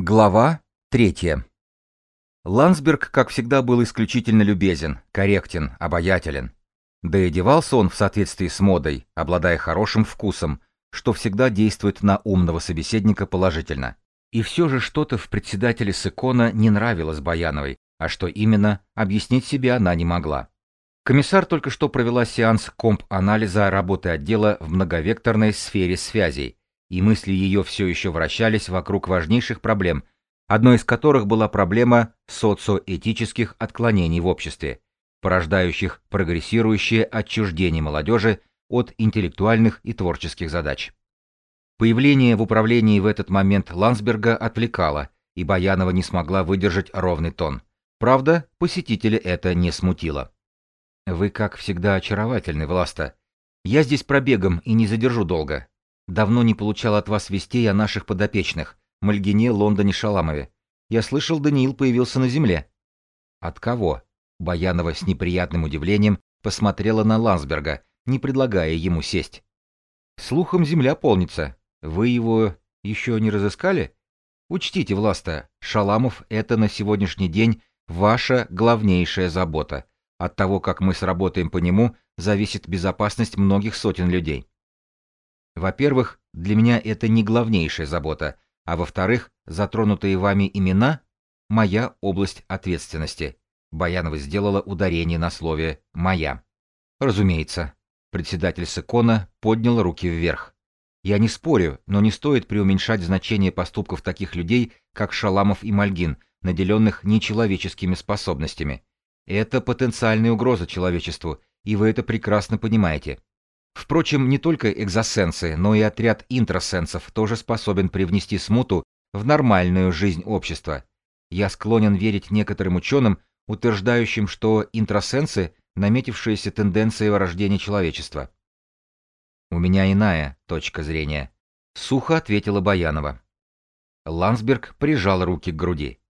Глава третья. Ландсберг, как всегда, был исключительно любезен, корректен, обаятелен. Да и одевался он в соответствии с модой, обладая хорошим вкусом, что всегда действует на умного собеседника положительно. И все же что-то в председателе Сыкона не нравилось Баяновой, а что именно, объяснить себе она не могла. Комиссар только что провела сеанс комп-анализа работы отдела в многовекторной сфере связей, и мысли ее все еще вращались вокруг важнейших проблем, одной из которых была проблема социоэтических отклонений в обществе, порождающих прогрессирующее отчуждение молодежи от интеллектуальных и творческих задач. Появление в управлении в этот момент Ландсберга отвлекало, и Баянова не смогла выдержать ровный тон. Правда, посетителя это не смутило. «Вы, как всегда, очаровательны, Власта. Я здесь пробегом и не задержу долго. Давно не получал от вас вестей о наших подопечных, Мальгине, Лондоне, Шаламове. Я слышал, Даниил появился на земле. От кого? Баянова с неприятным удивлением посмотрела на Лансберга, не предлагая ему сесть. Слухом земля полнится. Вы его еще не разыскали? Учтите, Власта, Шаламов — это на сегодняшний день ваша главнейшая забота. От того, как мы сработаем по нему, зависит безопасность многих сотен людей. Во-первых, для меня это не главнейшая забота, а во-вторых, затронутые вами имена – моя область ответственности. Баянова сделала ударение на слове «моя». Разумеется. Председатель Секона поднял руки вверх. Я не спорю, но не стоит преуменьшать значение поступков таких людей, как Шаламов и Мальгин, наделенных нечеловеческими способностями. Это потенциальная угроза человечеству, и вы это прекрасно понимаете. Впрочем, не только экзосенсы, но и отряд интросенсов тоже способен привнести смуту в нормальную жизнь общества. Я склонен верить некоторым ученым, утверждающим, что интросенсы – наметившаяся тенденция вырождения человечества. «У меня иная точка зрения», — сухо ответила Баянова. Ландсберг прижал руки к груди.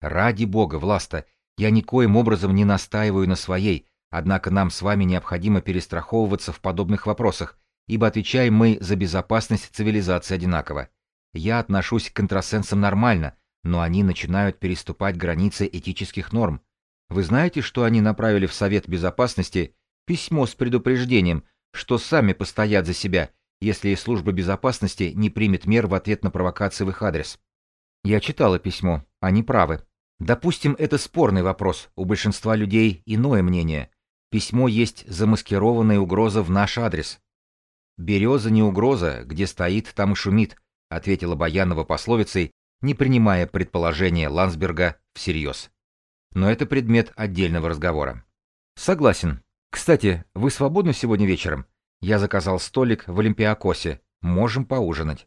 «Ради бога, Власта, я никоим образом не настаиваю на своей, Однако нам с вами необходимо перестраховываться в подобных вопросах, ибо отвечаем мы за безопасность цивилизации одинаково. Я отношусь к контрасенсам нормально, но они начинают переступать границы этических норм. Вы знаете, что они направили в Совет Безопасности письмо с предупреждением, что сами постоят за себя, если служба безопасности не примет мер в ответ на провокации в их адрес. Я читала письмо, они правы. Допустим, это спорный вопрос, у большинства людей иное мнение. Письмо есть замаскированная угроза в наш адрес. «Береза не угроза, где стоит, там и шумит», ответила Баянова пословицей, не принимая предположения Ландсберга всерьез. Но это предмет отдельного разговора. Согласен. Кстати, вы свободны сегодня вечером? Я заказал столик в Олимпиакосе. Можем поужинать.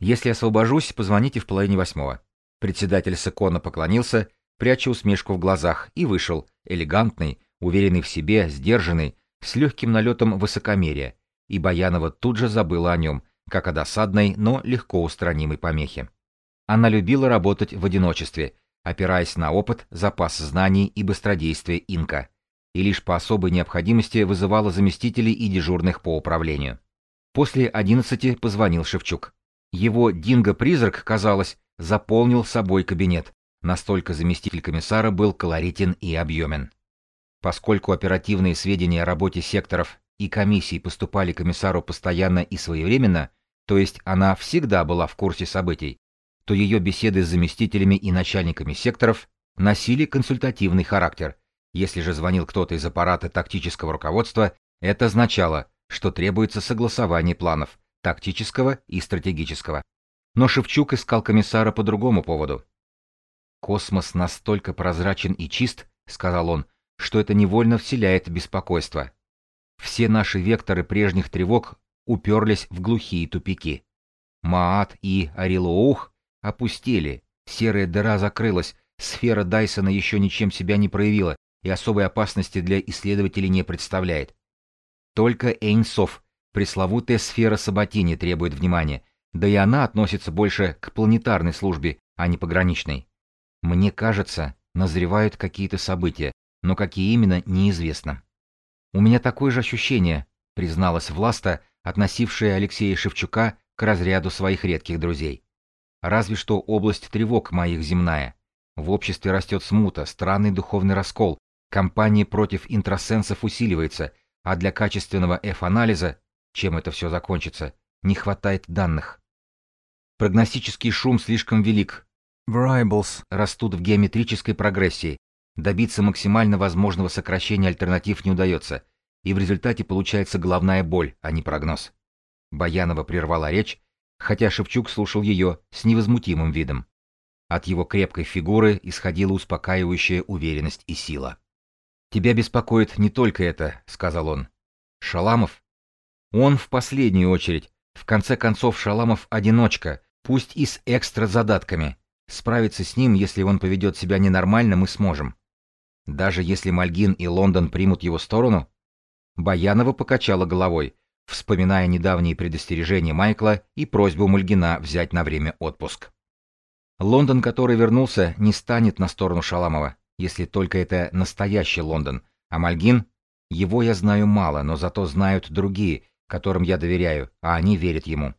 Если освобожусь, позвоните в половине восьмого. Председатель Секона поклонился, пряча усмешку в глазах, и вышел, элегантный, уверенный в себе, сдержанный, с легким налетом высокомерия, и Баянова тут же забыла о нем, как о досадной, но легко устранимой помехе. Она любила работать в одиночестве, опираясь на опыт, запас знаний и быстродействие инка, и лишь по особой необходимости вызывала заместителей и дежурных по управлению. После одиннадцати позвонил Шевчук. Его динго-призрак, казалось, заполнил собой кабинет, настолько заместитель комиссара был колоритен и объемен. Поскольку оперативные сведения о работе секторов и комиссий поступали комиссару постоянно и своевременно, то есть она всегда была в курсе событий, то ее беседы с заместителями и начальниками секторов носили консультативный характер. Если же звонил кто-то из аппарата тактического руководства, это означало, что требуется согласование планов, тактического и стратегического. Но Шевчук искал комиссара по другому поводу. «Космос настолько прозрачен и чист», — сказал он, что это невольно вселяет беспокойство. Все наши векторы прежних тревог уперлись в глухие тупики. Маат и Арилоух опустили, серая дыра закрылась, сфера Дайсона еще ничем себя не проявила и особой опасности для исследователей не представляет. Только Эйнсов, пресловутая сфера Сабатини, требует внимания, да и она относится больше к планетарной службе, а не пограничной. Мне кажется, назревают какие-то события, но какие именно, неизвестно. «У меня такое же ощущение», — призналась Власта, относившая Алексея Шевчука к разряду своих редких друзей. Разве что область тревог моих земная. В обществе растет смута, странный духовный раскол, кампания против интросенсов усиливается, а для качественного F-анализа, чем это все закончится, не хватает данных. Прогностический шум слишком велик. Variables растут в геометрической прогрессии. Добиться максимально возможного сокращения альтернатив не удается, и в результате получается головная боль, а не прогноз. Баянова прервала речь, хотя Шевчук слушал ее с невозмутимым видом. От его крепкой фигуры исходила успокаивающая уверенность и сила. «Тебя беспокоит не только это», — сказал он. «Шаламов?» «Он в последнюю очередь. В конце концов, Шаламов — одиночка, пусть и с экстра задатками. Справиться с ним, если он поведет себя ненормально, мы сможем. Даже если Мальгин и Лондон примут его сторону?» Баянова покачала головой, вспоминая недавние предостережения Майкла и просьбу Мальгина взять на время отпуск. Лондон, который вернулся, не станет на сторону Шаламова, если только это настоящий Лондон, а Мальгин... Его я знаю мало, но зато знают другие, которым я доверяю, а они верят ему.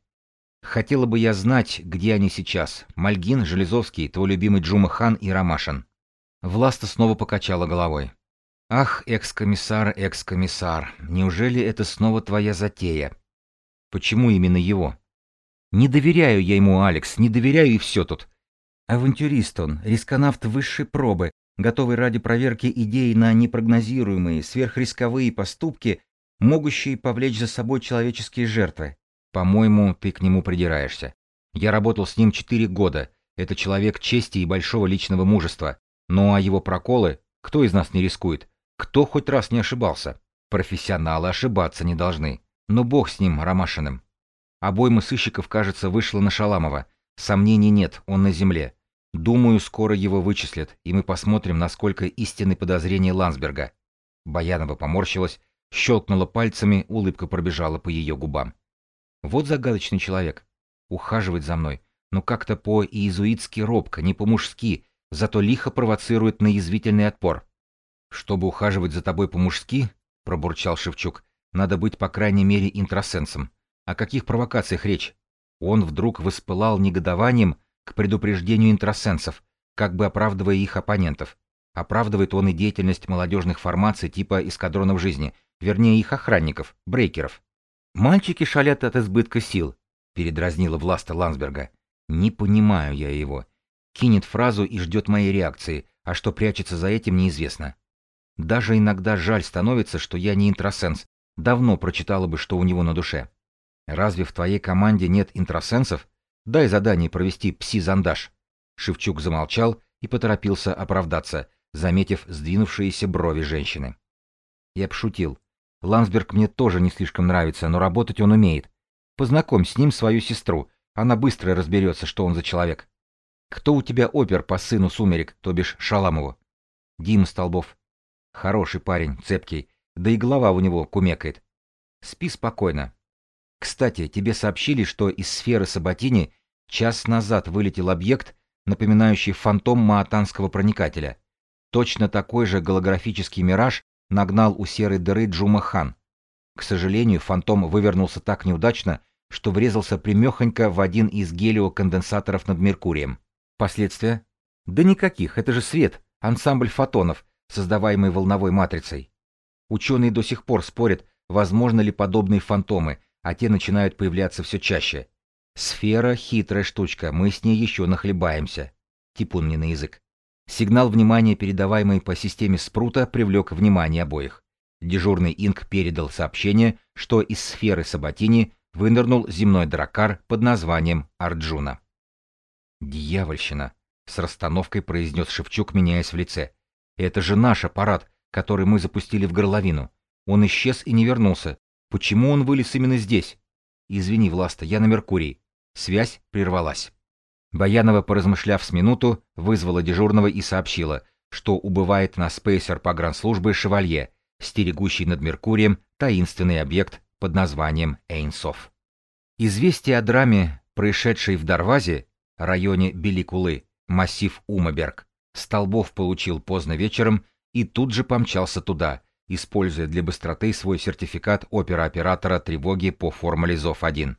Хотела бы я знать, где они сейчас. Мальгин, Железовский, твой любимый Джума Хан и Ромашин. Власта снова покачала головой. Ах, экс-комиссар, экс-комиссар, неужели это снова твоя затея? Почему именно его? Не доверяю я ему, Алекс, не доверяю и все тут. Авантюрист он, рисконавт высшей пробы, готовый ради проверки идей на непрогнозируемые, сверхрисковые поступки, могущие повлечь за собой человеческие жертвы. По-моему, ты к нему придираешься. Я работал с ним четыре года. Это человек чести и большого личного мужества. Ну а его проколы, кто из нас не рискует? Кто хоть раз не ошибался? Профессионалы ошибаться не должны. Но бог с ним, Ромашиным. Обойма сыщиков, кажется, вышла на Шаламова. Сомнений нет, он на земле. Думаю, скоро его вычислят, и мы посмотрим, насколько истинны подозрения Лансберга. Баянова поморщилась, щелкнула пальцами, улыбка пробежала по ее губам. Вот загадочный человек. Ухаживает за мной, но как-то по-иезуитски робко, не по-мужски, зато лихо провоцирует на язвительный отпор. «Чтобы ухаживать за тобой по-мужски», — пробурчал Шевчук, — «надо быть, по крайней мере, интросенсом. О каких провокациях речь?» Он вдруг воспылал негодованием к предупреждению интросенсов, как бы оправдывая их оппонентов. Оправдывает он и деятельность молодежных формаций типа эскадронов жизни, вернее их охранников, брейкеров. «Мальчики шалят от избытка сил», — передразнила Власта Лансберга. «Не понимаю я его. Кинет фразу и ждет моей реакции, а что прячется за этим, неизвестно. Даже иногда жаль становится, что я не интросенс. Давно прочитала бы, что у него на душе. Разве в твоей команде нет интросенсов? Дай задание провести пси-зондаж. Шевчук замолчал и поторопился оправдаться, заметив сдвинувшиеся брови женщины. Я пошутил. Лансберг мне тоже не слишком нравится, но работать он умеет. Познакомь с ним свою сестру, она быстро разберется, что он за человек. Кто у тебя опер по сыну Сумерек, то бишь Шаламову? Дима Столбов. Хороший парень, цепкий, да и голова у него кумекает. Спи спокойно. Кстати, тебе сообщили, что из сферы Саботини час назад вылетел объект, напоминающий фантом маатанского проникателя. Точно такой же голографический мираж нагнал у серой дыры Джума Хан. К сожалению, фантом вывернулся так неудачно, что врезался примехонько в один из гелиоконденсаторов над Меркурием. Последствия? Да никаких, это же свет, ансамбль фотонов, создаваемый волновой матрицей. Ученые до сих пор спорят, возможно ли подобные фантомы, а те начинают появляться все чаще. Сфера — хитрая штучка, мы с ней еще нахлебаемся. Типун мне на язык. Сигнал внимания, передаваемый по системе спрута, привлек внимание обоих. Дежурный инк передал сообщение, что из сферы Саботини вынырнул земной дракар под названием Арджуна. «Дьявольщина!» — с расстановкой произнес Шевчук, меняясь в лице. Это же наш аппарат, который мы запустили в горловину. Он исчез и не вернулся. Почему он вылез именно здесь? Извини, Власта, я на Меркурии. Связь прервалась. Баянова, поразмышляв с минуту, вызвала дежурного и сообщила, что убывает на спейсер погранслужбы «Шевалье», стерегущий над Меркурием таинственный объект под названием Эйнсов. Известие о драме, происшедшей в Дарвазе, районе Беликулы, массив Умаберг, Столбов получил поздно вечером и тут же помчался туда, используя для быстроты свой сертификат опера-оператора тревоги по формуле ЗОВ-1.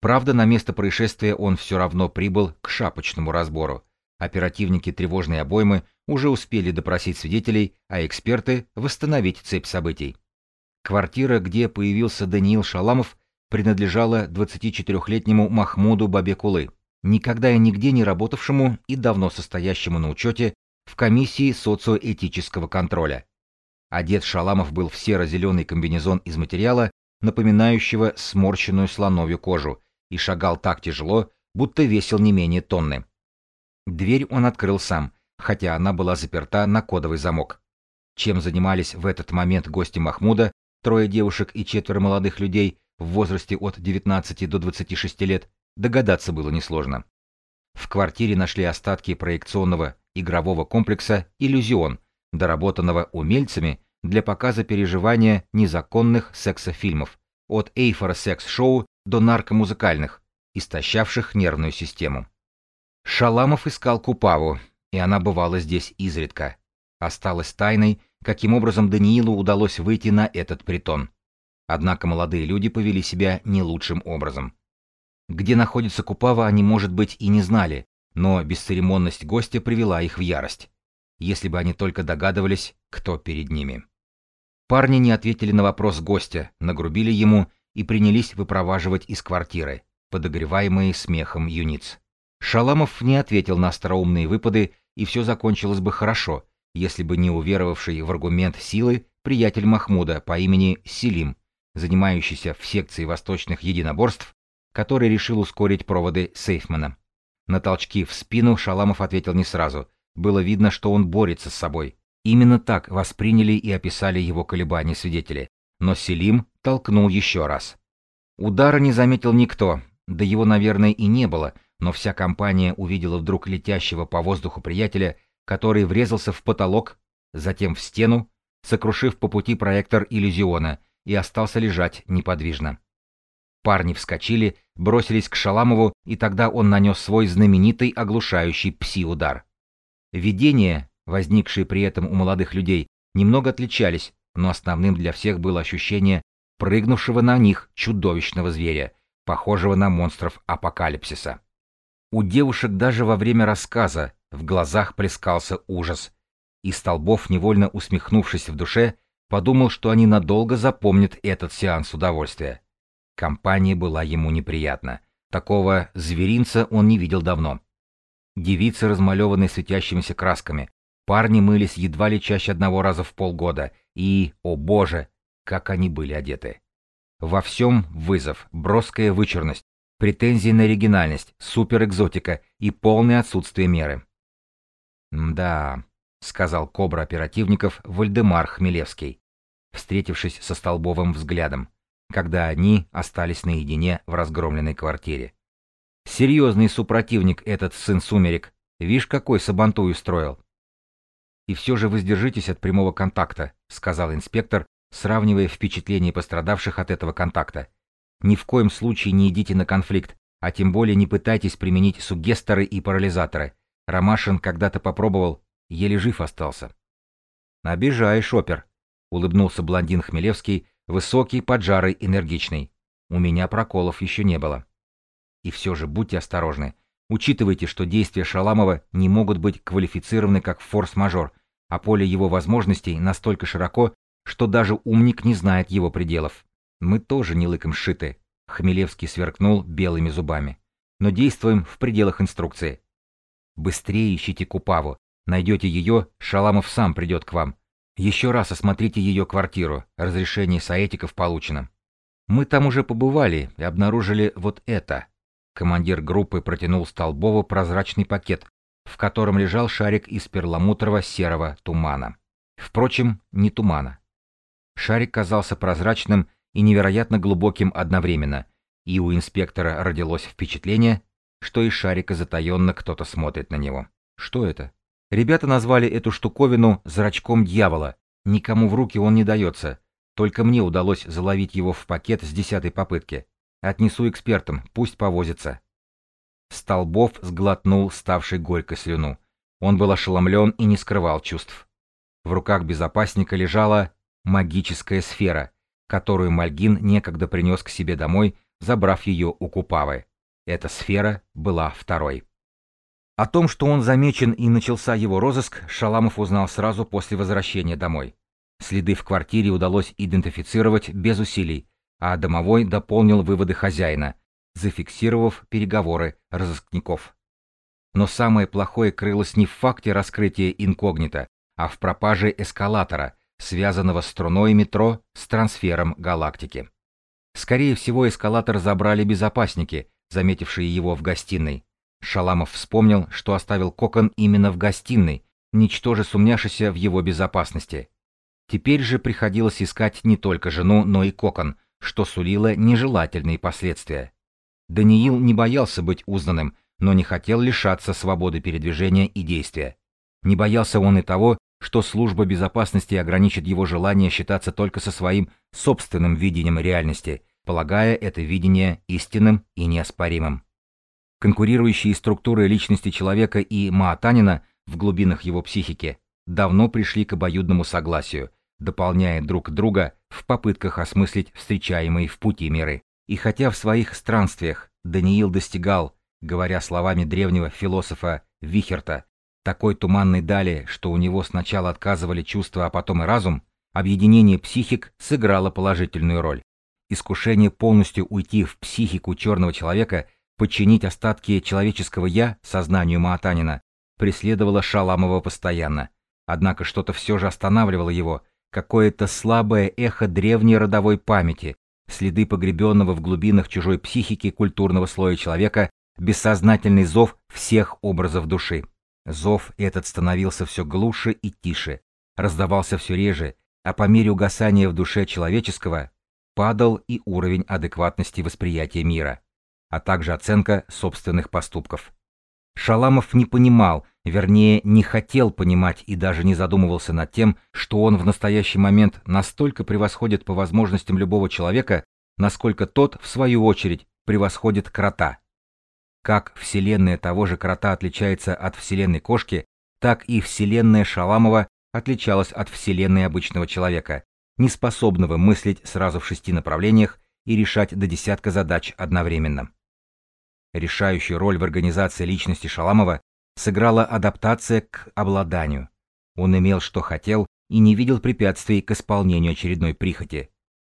Правда, на место происшествия он все равно прибыл к шапочному разбору. Оперативники тревожной обоймы уже успели допросить свидетелей, а эксперты — восстановить цепь событий. Квартира, где появился Даниил Шаламов, принадлежала 24-летнему Махмуду Бабекулы, никогда и нигде не работавшему и давно состоящему на учете в комиссии социоэтического контроля. Одет Шаламов был в серо-зеленый комбинезон из материала, напоминающего сморщенную слоновью кожу, и шагал так тяжело, будто весил не менее тонны. Дверь он открыл сам, хотя она была заперта на кодовый замок. Чем занимались в этот момент гости Махмуда, трое девушек и четверо молодых людей в возрасте от 19 до 26 лет, догадаться было несложно. В квартире нашли остатки проекционного игрового комплекса «Иллюзион», доработанного умельцами для показа переживания незаконных сексофильмов, от эйфора секс-шоу до наркомузыкальных, истощавших нервную систему. Шаламов искал Купаву, и она бывала здесь изредка. Осталось тайной, каким образом Даниилу удалось выйти на этот притон. Однако молодые люди повели себя не лучшим образом. Где находится Купава, они, может быть, и не знали, но бесцеремонность гостя привела их в ярость. Если бы они только догадывались, кто перед ними. Парни не ответили на вопрос гостя, нагрубили ему и принялись выпроваживать из квартиры, подогреваемые смехом юниц. Шаламов не ответил на остроумные выпады, и все закончилось бы хорошо, если бы не уверовавший в аргумент силы приятель Махмуда по имени Селим, занимающийся в секции восточных единоборств, который решил ускорить проводы Сейфмана. На толчки в спину Шаламов ответил не сразу. Было видно, что он борется с собой. Именно так восприняли и описали его колебания свидетели но Селим толкнул еще раз. Удара не заметил никто, да его, наверное, и не было, но вся компания увидела вдруг летящего по воздуху приятеля, который врезался в потолок, затем в стену, сокрушив по пути проектор иллюзиона, и остался лежать неподвижно. Парни вскочили, бросились к Шаламову, и тогда он нанес свой знаменитый оглушающий пси-удар. Видения, возникшие при этом у молодых людей, немного отличались, но основным для всех было ощущение прыгнувшего на них чудовищного зверя, похожего на монстров апокалипсиса. У девушек даже во время рассказа в глазах плескался ужас, и Столбов, невольно усмехнувшись в душе, подумал, что они надолго запомнят этот сеанс удовольствия. Компания была ему неприятна. Такого зверинца он не видел давно. Девицы, размалеванные светящимися красками, парни мылись едва ли чаще одного раза в полгода — и, о боже, как они были одеты. Во всем вызов, броская вычурность, претензии на оригинальность, суперэкзотика и полное отсутствие меры. «Да», — сказал кобра оперативников Вальдемар Хмелевский, встретившись со Столбовым взглядом, когда они остались наедине в разгромленной квартире. «Серьезный супротивник этот сын сумерек, вишь, какой сабантуй устроил. И все же воздержитесь от прямого контакта, сказал инспектор, сравнивая впечатления пострадавших от этого контакта. Ни в коем случае не идите на конфликт, а тем более не пытайтесь применить сугесторы и парализаторы. Ромашин когда-то попробовал, еле жив остался. Обижаешь, опер, улыбнулся блондин Хмелевский, высокий, поджарый, энергичный. У меня проколов еще не было. И все же будьте осторожны. Учитывайте, что действия Шаламова не могут быть квалифицированы как форс-мажор, а поле его возможностей настолько широко, что даже умник не знает его пределов. Мы тоже не лыком сшиты. Хмелевский сверкнул белыми зубами. Но действуем в пределах инструкции. Быстрее ищите Купаву. Найдете ее, Шаламов сам придет к вам. Еще раз осмотрите ее квартиру. Разрешение соэтиков получено. Мы там уже побывали и обнаружили вот это. Командир группы протянул Столбову прозрачный пакет, в котором лежал шарик из перламутрового серого тумана. Впрочем, не тумана. Шарик казался прозрачным и невероятно глубоким одновременно, и у инспектора родилось впечатление, что из шарика затаенно кто-то смотрит на него. Что это? Ребята назвали эту штуковину «зрачком дьявола». Никому в руки он не дается. Только мне удалось заловить его в пакет с десятой попытки. Отнесу экспертам, пусть повозятся. Столбов сглотнул ставший горькой слюну. Он был ошеломлен и не скрывал чувств. В руках безопасника лежала магическая сфера, которую Мальгин некогда принес к себе домой забрав ее у Купавы. Эта сфера была второй. О том, что он замечен и начался его розыск, Шаламов узнал сразу после возвращения домой. Следы в квартире удалось идентифицировать без усилий, а домовой дополнил выводы хозяина, зафиксировав переговоры разыскников. Но самое плохое крылось не в факте раскрытия инкогнито, а в пропаже эскалатора, связанного струной метро с трансфером галактики. Скорее всего, эскалатор забрали безопасники, заметившие его в гостиной. Шаламов вспомнил, что оставил кокон именно в гостиной, ничтоже сумняшися в его безопасности. Теперь же приходилось искать не только жену, но и кокон, что сулило нежелательные последствия. Даниил не боялся быть узнанным, но не хотел лишаться свободы передвижения и действия. Не боялся он и того, что служба безопасности ограничит его желание считаться только со своим собственным видением реальности, полагая это видение истинным и неоспоримым. Конкурирующие структуры личности человека и Маатанина в глубинах его психики давно пришли к обоюдному согласию, дополняя друг друга в попытках осмыслить встречаемые в пути миры. И хотя в своих странствиях Даниил достигал, говоря словами древнего философа Вихерта, такой туманной дали, что у него сначала отказывали чувства, а потом и разум, объединение психик сыграло положительную роль. Искушение полностью уйти в психику черного человека, подчинить остатки человеческого «я» сознанию Маатанина, преследовало Шаламова постоянно. Однако что-то все же останавливало его, какое-то слабое эхо древней родовой памяти, следы погребенного в глубинах чужой психики культурного слоя человека, бессознательный зов всех образов души. Зов этот становился все глуше и тише, раздавался все реже, а по мере угасания в душе человеческого падал и уровень адекватности восприятия мира, а также оценка собственных поступков. Шаламов не понимал, вернее, не хотел понимать и даже не задумывался над тем, что он в настоящий момент настолько превосходит по возможностям любого человека, насколько тот, в свою очередь, превосходит крота. Как вселенная того же крота отличается от вселенной кошки, так и вселенная Шаламова отличалась от вселенной обычного человека, не способного мыслить сразу в шести направлениях и решать до десятка задач одновременно. Решающую роль в организации личности Шаламова сыграла адаптация к обладанию. Он имел, что хотел, и не видел препятствий к исполнению очередной прихоти.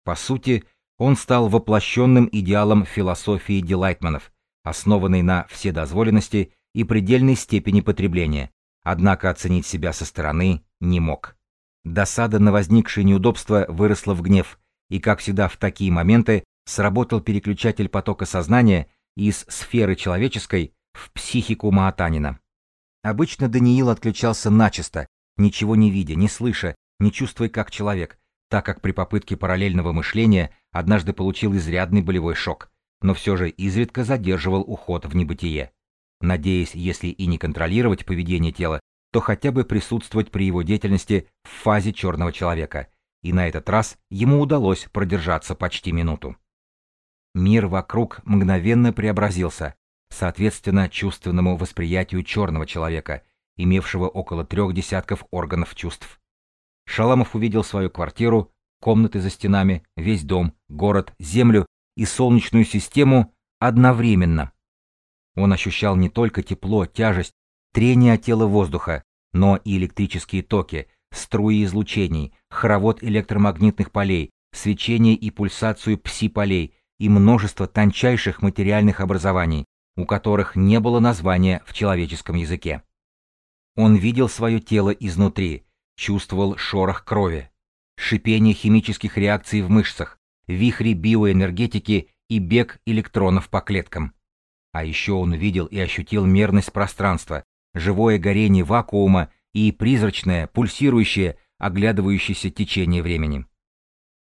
По сути, он стал воплощенным идеалом философии Дилайтманов, основанный на вседозволенности и предельной степени потребления, однако оценить себя со стороны не мог. Досада на возникшее неудобство выросла в гнев, и, как всегда в такие моменты, сработал переключатель потока сознания из сферы человеческой в психику Маатанина. Обычно Даниил отключался начисто, ничего не видя, не слыша, не чувствуя как человек, так как при попытке параллельного мышления однажды получил изрядный болевой шок но все же изредка задерживал уход в небытие, надеясь, если и не контролировать поведение тела, то хотя бы присутствовать при его деятельности в фазе черного человека, и на этот раз ему удалось продержаться почти минуту. Мир вокруг мгновенно преобразился, соответственно чувственному восприятию черного человека, имевшего около трех десятков органов чувств. Шаламов увидел свою квартиру, комнаты за стенами, весь дом, город, землю и Солнечную систему одновременно. Он ощущал не только тепло, тяжесть, трение от тела воздуха, но и электрические токи, струи излучений, хоровод электромагнитных полей, свечение и пульсацию пси-полей и множество тончайших материальных образований, у которых не было названия в человеческом языке. Он видел свое тело изнутри, чувствовал шорох крови, шипение химических реакций в мышцах, вихри биоэнергетики и бег электронов по клеткам. А еще он увидел и ощутил мерность пространства, живое горение вакуума и призрачное, пульсирующее, оглядывающееся течение времени.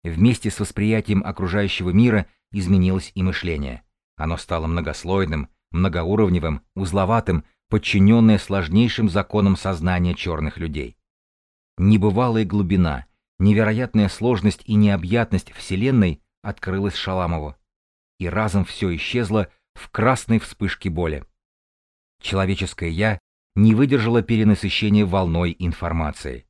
Вместе с восприятием окружающего мира изменилось и мышление. Оно стало многослойным, многоуровневым, узловатым, подчиненное сложнейшим законам сознания черных людей. Небывалая глубина, Невероятная сложность и необъятность Вселенной открылась Шаламову. И разом все исчезло в красной вспышке боли. Человеческое «я» не выдержало перенасыщения волной информации.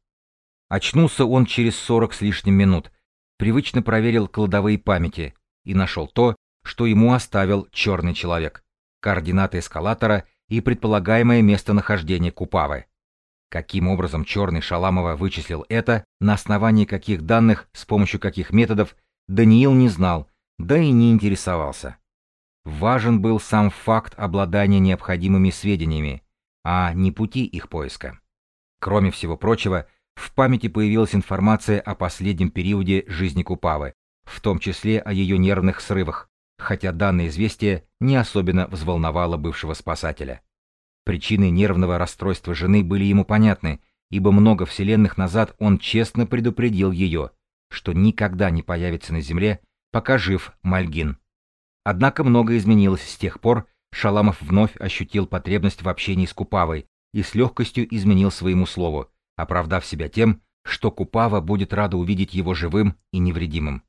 Очнулся он через сорок с лишним минут, привычно проверил кладовые памяти и нашел то, что ему оставил черный человек, координаты эскалатора и предполагаемое местонахождение Купавы. Каким образом черный Шаламова вычислил это, на основании каких данных, с помощью каких методов, Даниил не знал, да и не интересовался. Важен был сам факт обладания необходимыми сведениями, а не пути их поиска. Кроме всего прочего, в памяти появилась информация о последнем периоде жизни Купавы, в том числе о ее нервных срывах, хотя данное известие не особенно взволновало бывшего спасателя. Причины нервного расстройства жены были ему понятны, ибо много вселенных назад он честно предупредил ее, что никогда не появится на Земле, пока жив Мальгин. Однако многое изменилось с тех пор, Шаламов вновь ощутил потребность в общении с Купавой и с легкостью изменил своему слову, оправдав себя тем, что Купава будет рада увидеть его живым и невредимым.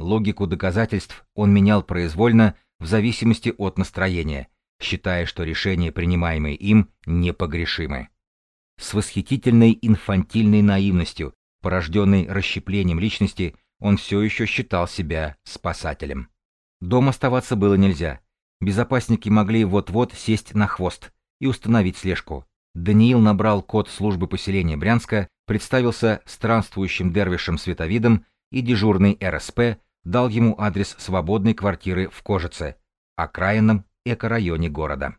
Логику доказательств он менял произвольно в зависимости от настроения, считая, что решения, принимаемые им, непогрешимы. С восхитительной инфантильной наивностью, порожденной расщеплением личности, он все еще считал себя спасателем. Дом оставаться было нельзя. Безопасники могли вот-вот сесть на хвост и установить слежку. Даниил набрал код службы поселения Брянска, представился странствующим дервишем Световидом и дежурный РСП дал ему адрес свободной квартиры в Кожице, окраинном экорайоне города.